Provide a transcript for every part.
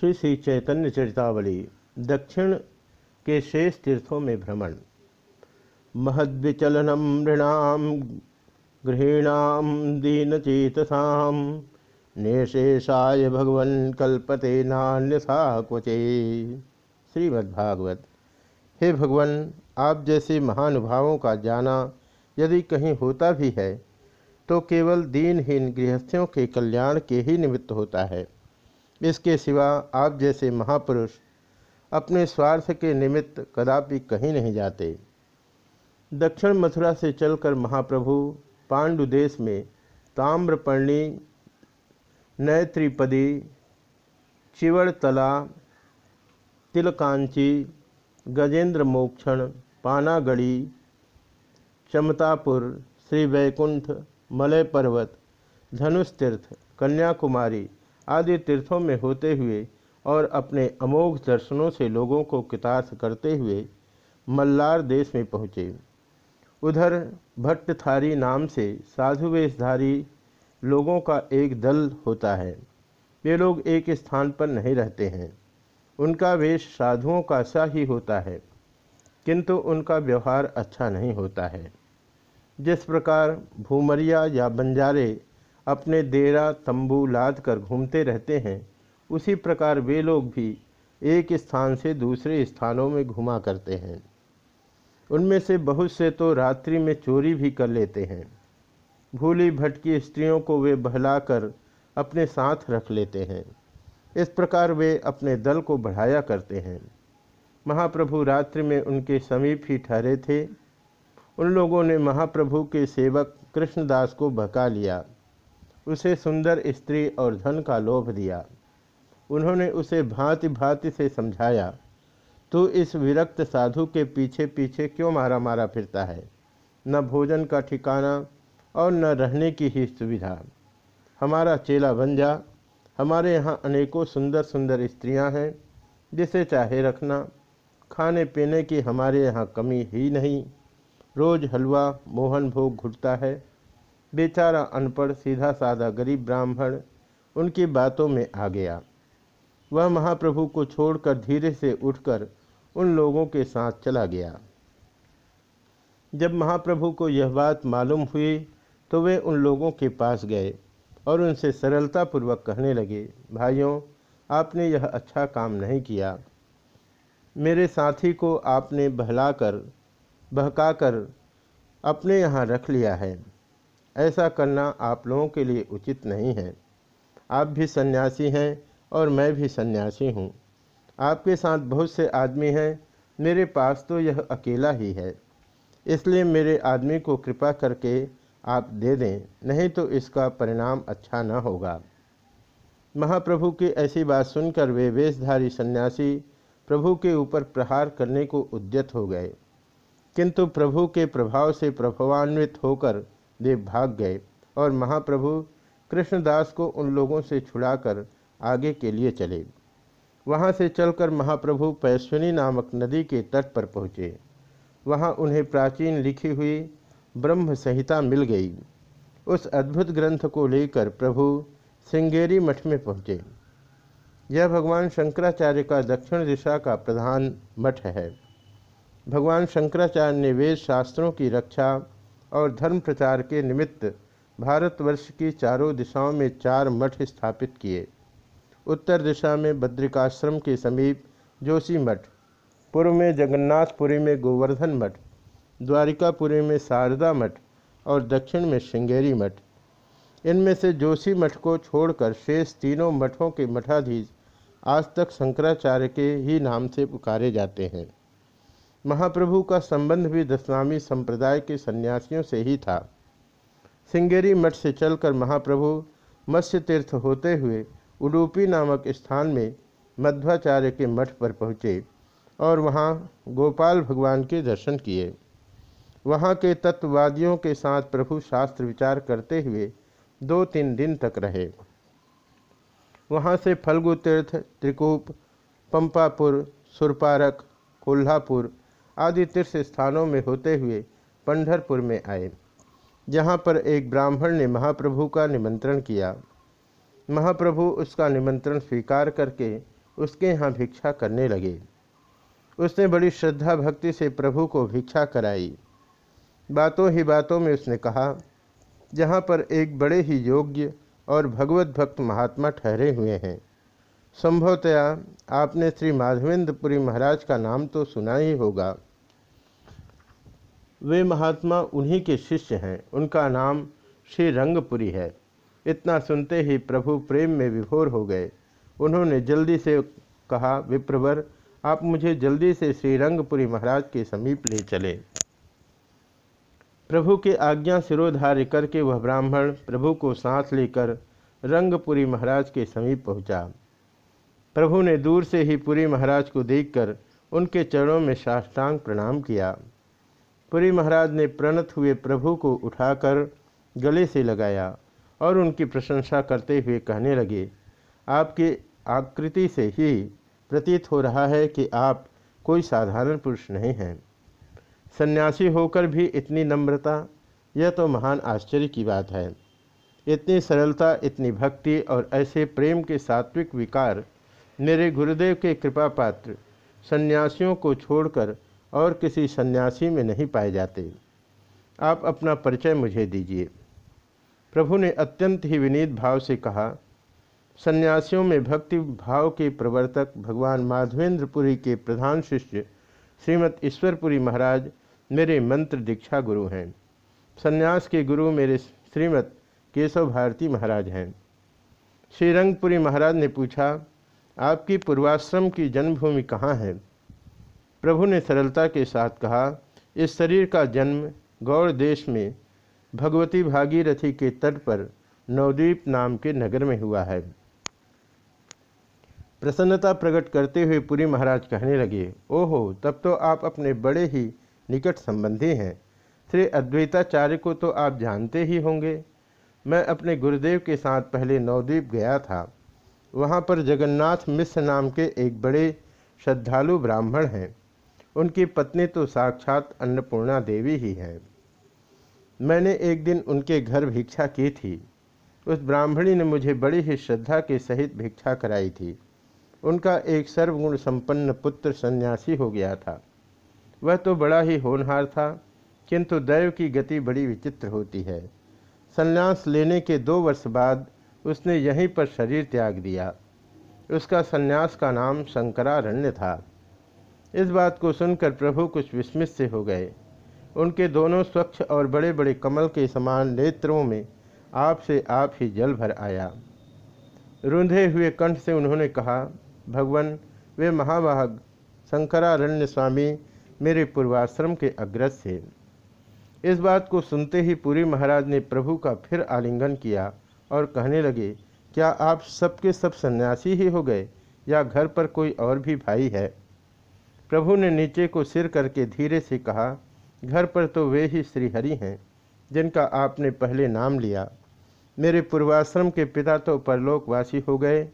श्री श्री चैतन्य चरितावली, दक्षिण के शेष तीर्थों में भ्रमण। महद्विचलनम गृहीणाम दीनचेतसाम निशेषाय भगवन कल्पते नान्यथा क्वचे। श्रीमद्भागवत। हे भगवान, आप जैसे महानुभावों का जाना, यदि कहीं होता भी है तो केवल दीनहीन गृहस्थियों के कल्याण के ही निमित्त होता है। इसके सिवा आप जैसे महापुरुष अपने स्वार्थ के निमित्त कदापि कहीं नहीं जाते। दक्षिण मथुरा से चलकर महाप्रभु पांडु देश में ताम्रपर्णी, नैत्रिपदी, चिवड़तला, तिलकांची गजेंद्र मोक्षण पानागढ़ी, चमतापुर, श्री वैकुंठ, मलय पर्वत, धनुष तीर्थ, कन्याकुमारी आदि तीर्थों में होते हुए और अपने अमोघ दर्शनों से लोगों को कृतार्थ करते हुए मल्लार देश में पहुँचे। उधर भट्टथारी नाम से साधु वेशधारी लोगों का एक दल होता है। वे लोग एक स्थान पर नहीं रहते हैं। उनका वेश साधुओं का सा ही होता है, किंतु उनका व्यवहार अच्छा नहीं होता है। जिस प्रकार भूमरिया या बंजारे अपने डेरा तंबू लाद कर घूमते रहते हैं। उसी प्रकार वे लोग भी एक स्थान से दूसरे स्थानों में घुमा करते हैं। उनमें से बहुत से तो रात्रि में चोरी भी कर लेते हैं। भूली भटकी स्त्रियों को वे बहलाकर अपने साथ रख लेते हैं। इस प्रकार वे अपने दल को बढ़ाया करते हैं। महाप्रभु रात्रि में उनके समीप ही ठहरे थे। उन लोगों ने महाप्रभु के सेवक कृष्णदास को बहका लिया। उसे सुंदर स्त्री और धन का लोभ दिया। उन्होंने उसे भांति भांति से समझाया तो इस विरक्त साधु के पीछे पीछे क्यों मारा मारा फिरता है? न भोजन का ठिकाना और न रहने की ही सुविधा। हमारा चेला बन जा। हमारे यहाँ अनेकों सुंदर सुंदर स्त्रियाँ हैं, जिसे चाहे रखना। खाने पीने की हमारे यहाँ कमी ही नहीं। रोज़ हलवा, मोहन भोग घुटता है। बेचारा अनपढ़ सीधा साधा गरीब ब्राह्मण उनकी बातों में आ गया। वह महाप्रभु को छोड़कर धीरे से उठकर उन लोगों के साथ चला गया। जब महाप्रभु को यह बात मालूम हुई तो वे उन लोगों के पास गए और उनसे सरलतापूर्वक कहने लगे, भाइयों, आपने यह अच्छा काम नहीं किया। मेरे साथी को आपने बहलाकर, बहकाकर अपने यहाँ रख लिया है। ऐसा करना आप लोगों के लिए उचित नहीं है। आप भी सन्यासी हैं और मैं भी सन्यासी हूँ। आपके साथ बहुत से आदमी हैं, मेरे पास तो यह अकेला ही है। इसलिए मेरे आदमी को कृपा करके आप दे दें, नहीं तो इसका परिणाम अच्छा न होगा। महाप्रभु की ऐसी बात सुनकर वे वेशधारी सन्यासी प्रभु के ऊपर प्रहार करने को उद्यत हो गए। किंतु प्रभु के प्रभाव से प्रभावान्वित होकर वे भाग गए और महाप्रभु कृष्णदास को उन लोगों से छुड़ाकर आगे के लिए चले। वहाँ से चलकर महाप्रभु पैश्विनी नामक नदी के तट पर पहुँचे। वहाँ उन्हें प्राचीन लिखी हुई ब्रह्म संहिता मिल गई। उस अद्भुत ग्रंथ को लेकर प्रभु सिंगेरी मठ में पहुँचे। यह भगवान शंकराचार्य का दक्षिण दिशा का प्रधान मठ है। भगवान शंकराचार्य ने वेद शास्त्रों की रक्षा और धर्म प्रचार के निमित्त भारतवर्ष की चारों दिशाओं में चार मठ स्थापित किए। उत्तर दिशा में बद्रिकाश्रम के समीप जोशी मठ, पूर्व में जगन्नाथपुरी में गोवर्धन मठ, द्वारिकापुरी में शारदा मठ और दक्षिण में श्रृंगेरी मठ। इनमें से जोशी मठ को छोड़कर शेष तीनों मठों के मठाधीश आज तक शंकराचार्य के ही नाम से पुकारे जाते हैं। महाप्रभु का संबंध भी दशनामी संप्रदाय के सन्यासियों से ही था। सिंगेरी मठ से चलकर महाप्रभु मत्स्य तीर्थ होते हुए उडुपी नामक स्थान में मध्वाचार्य के मठ पर पहुँचे और वहाँ गोपाल भगवान के दर्शन किए। वहाँ के तत्ववादियों के साथ प्रभु शास्त्र विचार करते हुए दो तीन दिन तक रहे। वहाँ से फल्गु तीर्थ त्रिकूप, पंपापुर, सुरपारक, कोल्हापुर आदि तीर्थ स्थानों में होते हुए पंढरपुर में आए, जहाँ पर एक ब्राह्मण ने महाप्रभु का निमंत्रण किया। महाप्रभु उसका निमंत्रण स्वीकार करके उसके यहाँ भिक्षा करने लगे। उसने बड़ी श्रद्धा भक्ति से प्रभु को भिक्षा कराई। बातों ही बातों में उसने कहा, जहाँ पर एक बड़े ही योग्य और भगवत भक्त महात्मा ठहरे हुए हैं। संभवतया आपने श्री माधवेंद्रपुरी महाराज का नाम तो सुना ही होगा। वे महात्मा उन्हीं के शिष्य हैं। उनका नाम श्री रंगपुरी है। इतना सुनते ही प्रभु प्रेम में विभोर हो गए। उन्होंने जल्दी से कहा, विप्रवर, आप मुझे जल्दी से श्रीरंगपुरी महाराज के समीप ले चले। प्रभु के आज्ञा सिरोधार्य करके वह ब्राह्मण प्रभु को सांस लेकर रंगपुरी महाराज के समीप पहुँचा। प्रभु ने दूर से ही पुरी महाराज को देखकर उनके चरणों में साष्टांग प्रणाम किया। पुरी महाराज ने प्रणत हुए प्रभु को उठाकर गले से लगाया और उनकी प्रशंसा करते हुए कहने लगे, आपकी आकृति से ही प्रतीत हो रहा है कि आप कोई साधारण पुरुष नहीं हैं। सन्यासी होकर भी इतनी नम्रता, यह तो महान आश्चर्य की बात है। इतनी सरलता, इतनी भक्ति और ऐसे प्रेम के सात्विक विकार मेरे गुरुदेव के कृपा पात्र सन्यासियों को छोड़कर और किसी सन्यासी में नहीं पाए जाते। आप अपना परिचय मुझे दीजिए। प्रभु ने अत्यंत ही विनीत भाव से कहा, सन्यासियों में भक्ति भाव के प्रवर्तक भगवान माधवेंद्रपुरी के प्रधान शिष्य श्रीमद ईश्वरपुरी महाराज मेरे मंत्र दीक्षा गुरु हैं। सन्यास के गुरु मेरे श्रीमद केशव भारती महाराज हैं। श्रीरंगपुरी महाराज ने पूछा, आपकी पूर्वाश्रम की जन्मभूमि कहाँ है? प्रभु ने सरलता के साथ कहा, इस शरीर का जन्म गौड़ देश में भगवती भागीरथी के तट पर नवद्वीप नाम के नगर में हुआ है। प्रसन्नता प्रकट करते हुए पुरी महाराज कहने लगे, ओहो, तब तो आप अपने बड़े ही निकट संबंधी हैं। श्री अद्वैताचार्य को तो आप जानते ही होंगे। मैं अपने गुरुदेव के साथ पहले नवद्वीप गया था। वहाँ पर जगन्नाथ मिश्र नाम के एक बड़े श्रद्धालु ब्राह्मण हैं। उनकी पत्नी तो साक्षात अन्नपूर्णा देवी ही है। मैंने एक दिन उनके घर भिक्षा की थी। उस ब्राह्मणी ने मुझे बड़ी ही श्रद्धा के सहित भिक्षा कराई थी। उनका एक सर्वगुण संपन्न पुत्र सन्यासी हो गया था। वह तो बड़ा ही होनहार था, किंतु दैव की गति बड़ी विचित्र होती है। संन्यास लेने के दो वर्ष बाद उसने यहीं पर शरीर त्याग दिया। उसका संन्यास का नाम शंकरारण्य था। इस बात को सुनकर प्रभु कुछ विस्मित से हो गए। उनके दोनों स्वच्छ और बड़े बड़े कमल के समान नेत्रों में आप से आप ही जल भर आया। रुंधे हुए कंठ से उन्होंने कहा, भगवान, वे महाभाग शंकरारण्य स्वामी मेरे पूर्वाश्रम के अग्रज थे। इस बात को सुनते ही पूरी महाराज ने प्रभु का फिर आलिंगन किया और कहने लगे, क्या आप सबके सब सन्यासी ही हो गए या घर पर कोई और भी भाई है? प्रभु ने नीचे को सिर करके धीरे से कहा, घर पर तो वे ही श्रीहरि हैं, जिनका आपने पहले नाम लिया। मेरे पूर्वाश्रम के पिता तो परलोकवासी हो गए।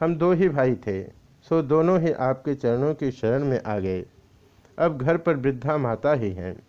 हम दो ही भाई थे, सो दोनों ही आपके चरणों की शरण में आ गए। अब घर पर वृद्धा माता ही हैं।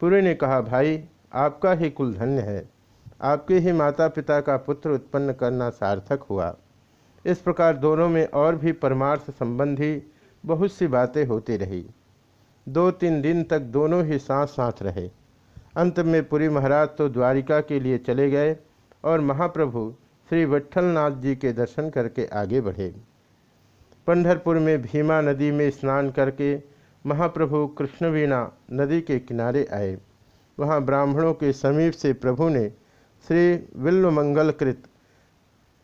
पूरे ने कहा, भाई, आपका ही कुल धन्य है। आपके ही माता पिता का पुत्र उत्पन्न करना सार्थक हुआ। इस प्रकार दोनों में और भी परमार्थ संबंधी बहुत सी बातें होती रही। दो तीन दिन तक दोनों ही साथ साथ रहे। अंत में पुरी महाराज तो द्वारिका के लिए चले गए और महाप्रभु श्री विठलनाथ जी के दर्शन करके आगे बढ़े। पंढरपुर में भीमा नदी में स्नान करके महाप्रभु कृष्णवीणा नदी के किनारे आए। वहाँ ब्राह्मणों के समीप से प्रभु ने श्री विल्वमंगलकृत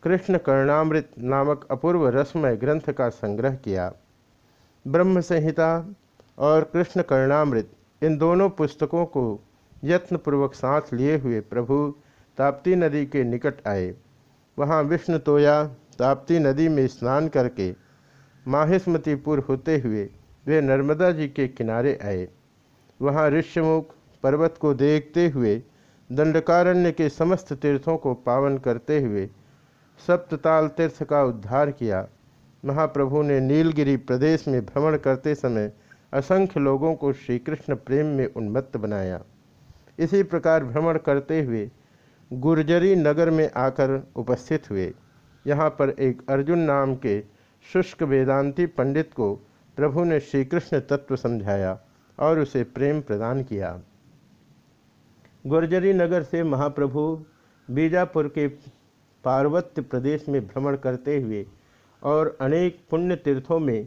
कृष्ण कर्णामृत नामक अपूर्व रसमय ग्रंथ का संग्रह किया। ब्रह्म संहिता और कृष्ण कर्णामृत, इन दोनों पुस्तकों को यत्नपूर्वक साथ लिए हुए प्रभु ताप्ती नदी के निकट आए। वहाँ विष्णु तोया ताप्ती नदी में स्नान करके माहिस्मतीपुर होते हुए वे नर्मदा जी के किनारे आए। वहाँ ऋष्यमुख पर्वत को देखते हुए, दंडकारण्य के समस्त तीर्थों को पावन करते हुए सप्तताल तीर्थ का उद्धार किया। महाप्रभु ने नीलगिरी प्रदेश में भ्रमण करते समय असंख्य लोगों को श्री कृष्ण प्रेम में उन्मत्त बनाया। इसी प्रकार भ्रमण करते हुए गुर्जरी नगर में आकर उपस्थित हुए। यहाँ पर एक अर्जुन नाम के शुष्क वेदांती पंडित को प्रभु ने श्री कृष्ण तत्व समझाया और उसे प्रेम प्रदान किया। गुर्जरी नगर से महाप्रभु बीजापुर के पार्वत्य प्रदेश में भ्रमण करते हुए और अनेक पुण्य तीर्थों में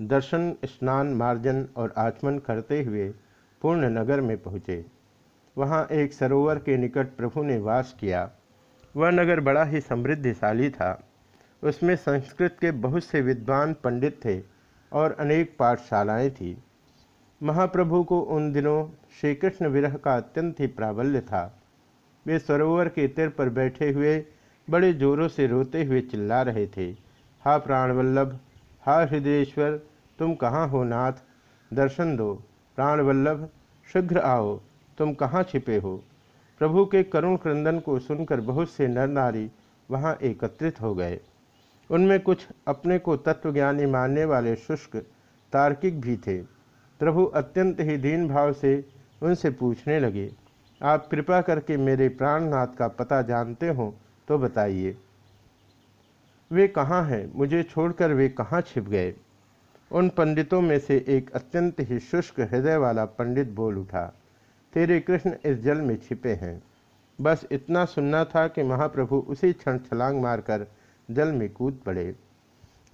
दर्शन, स्नान, मार्जन और आचमन करते हुए पूर्ण नगर में पहुँचे। वहाँ एक सरोवर के निकट प्रभु ने वास किया। वह नगर बड़ा ही समृद्धिशाली था। उसमें संस्कृत के बहुत से विद्वान पंडित थे और अनेक पाठशालाएँ थीं। महाप्रभु को उन दिनों श्री कृष्ण विरह का अत्यंत ही प्राबल्य था। वे सरोवर के तीर पर बैठे हुए बड़े जोरों से रोते हुए चिल्ला रहे थे। हा प्राणवल्लभ हा हृदयेश्वर, तुम कहाँ हो नाथ? दर्शन दो। प्राणवल्लभ शीघ्र आओ, तुम कहाँ छिपे हो? प्रभु के करुण क्रंदन को सुनकर बहुत से नर नारी वहाँ एकत्रित हो गए। उनमें कुछ अपने को तत्वज्ञानी मानने वाले शुष्क, तार्किक भी थे। प्रभु अत्यंत ही दीन भाव से उनसे पूछने लगे, आप कृपा करके मेरे प्राणनाथ का पता जानते हो तो बताइए। वे कहाँ हैं? मुझे छोड़कर वे कहाँ छिप गए? उन पंडितों में से एक अत्यंत ही शुष्क हृदय वाला पंडित बोल उठा, तेरे कृष्ण इस जल में छिपे हैं। बस इतना सुनना था कि महाप्रभु उसी क्षण छलांग मारकर जल में कूद पड़े।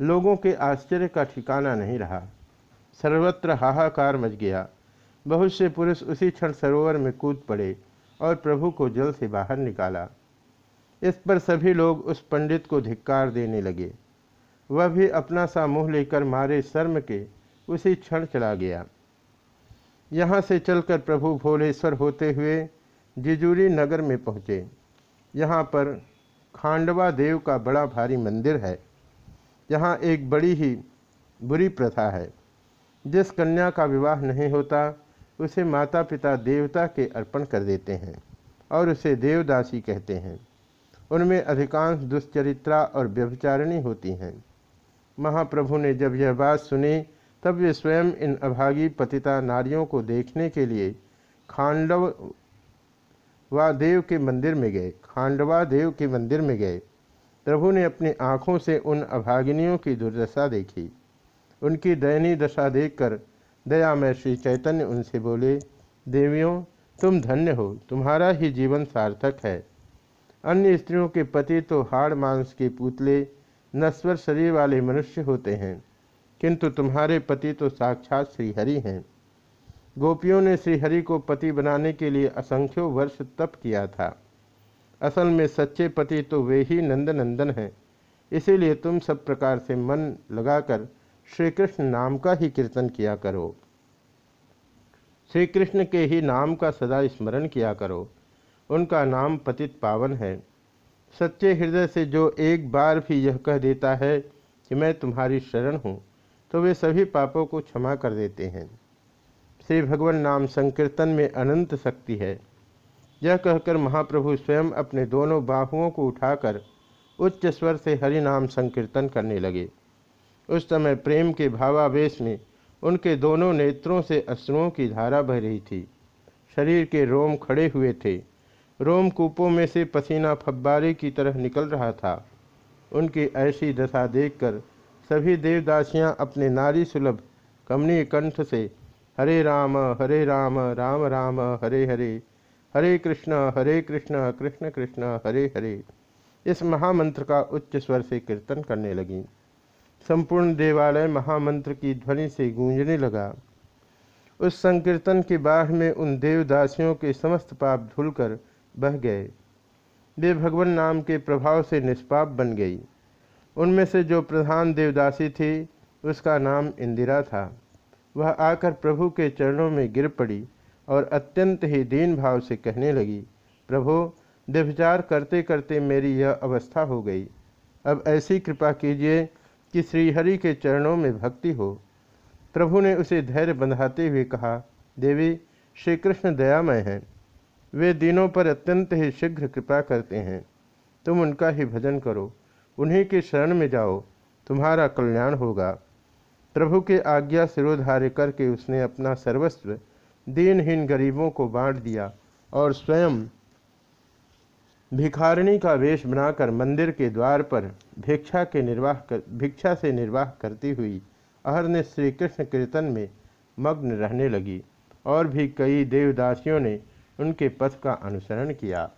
लोगों के आश्चर्य का ठिकाना नहीं रहा। सर्वत्र हाहाकार मच गया। बहुत से पुरुष उसी क्षण सरोवर में कूद पड़े और प्रभु को जल से बाहर निकाला। इस पर सभी लोग उस पंडित को धिक्कार देने लगे। वह भी अपना सा मुँह लेकर मारे शर्म के, उसी क्षण चला गया। यहाँ से चलकर प्रभु भोलेश्वर होते हुए जिजूरी नगर में पहुँचे। यहाँ पर खांडवा देव का बड़ा भारी मंदिर है। यहाँ एक बड़ी ही बुरी प्रथा है। जिस कन्या का विवाह नहीं होता, उसे माता पिता देवता के अर्पण कर देते हैं और उसे देवदासी कहते हैं। उनमें अधिकांश दुष्चरित्रा और व्यभिचारिणी होती हैं। महाप्रभु ने जब यह बात सुनी, तब वे स्वयं इन अभागी पतिता नारियों को देखने के लिए खांडव वा देव के मंदिर में गए, खांडवा देव के मंदिर में गए। प्रभु ने अपनी आँखों से उन अभागिनियों की दुर्दशा देखी। उनकी दयनीय दशा देखकर दया में श्री चैतन्य उनसे बोले, देवियों, तुम धन्य हो, तुम्हारा ही जीवन सार्थक है। अन्य स्त्रियों के पति तो हाड़ मांस के पुतले नस्वर शरीर वाले मनुष्य होते हैं। किंतु तुम्हारे पति तो साक्षात श्रीहरि हैं। गोपियों ने श्रीहरि को पति बनाने के लिए असंख्यों वर्ष तप किया था। असल में सच्चे पति तो वे ही नंदनंदन हैं। इसीलिए तुम सब प्रकार से मन लगाकर श्री कृष्ण नाम का ही कीर्तन किया करो। श्री कृष्ण के ही नाम का सदा स्मरण किया करो। उनका नाम पतित पावन है। सच्चे हृदय से जो एक बार भी यह कह देता है कि मैं तुम्हारी शरण हूँ तो वे सभी पापों को क्षमा कर देते हैं। श्री भगवान नाम संकीर्तन में अनंत शक्ति है। यह कहकर महाप्रभु स्वयं अपने दोनों बाहुओं को उठाकर उच्च स्वर से हरि नाम संकीर्तन करने लगे। उस समय प्रेम के भावावेश में उनके दोनों नेत्रों से अश्रुओं की धारा बह रही थी। शरीर के रोम खड़े हुए थे। रोम कूपों में से पसीना फब्बारे की तरह निकल रहा था। उनकी ऐसी दशा देखकर सभी देवदासियाँ अपने नारी सुलभ कमनीय कंठ से, हरे राम हरे राम राम राम, हरे हरे हरे कृष्ण हरे कृष्ण कृष्ण कृष्ण, हरे हरे। इस महामंत्र का उच्च स्वर से कीर्तन करने लगी। संपूर्ण देवालय महामंत्र की ध्वनि से गूंजने लगा। उस संकीर्तन के बाढ़ में उन देवदासियों के समस्त पाप धुलकर बह गए। वे भगवान नाम के प्रभाव से निष्पाप बन गई। उनमें से जो प्रधान देवदासी थी, उसका नाम इंदिरा था। वह आकर प्रभु के चरणों में गिर पड़ी और अत्यंत ही दीन भाव से कहने लगी, प्रभु, व्यभिचार करते करते मेरी यह अवस्था हो गई। अब ऐसी कृपा कीजिए कि श्रीहरि के चरणों में भक्ति हो। प्रभु ने उसे धैर्य बंधाते हुए कहा, देवी श्री कृष्ण दयामय हैं। वे दिनों पर अत्यंत ही शीघ्र कृपा करते हैं। तुम उनका ही भजन करो। उन्हीं के शरण में जाओ। तुम्हारा कल्याण होगा। प्रभु के आज्ञा सिरोधार्य करके उसने अपना सर्वस्व दीनहीन गरीबों को बांट दिया और स्वयं भिखारिणी का वेश बनाकर मंदिर के द्वार पर भिक्षा के निर्वाह कर, भिक्षा से निर्वाह करती हुई अहरने श्री कृष्ण कीर्तन में मग्न रहने लगी। और भी कई देवदासियों ने उनके पथ का अनुसरण किया।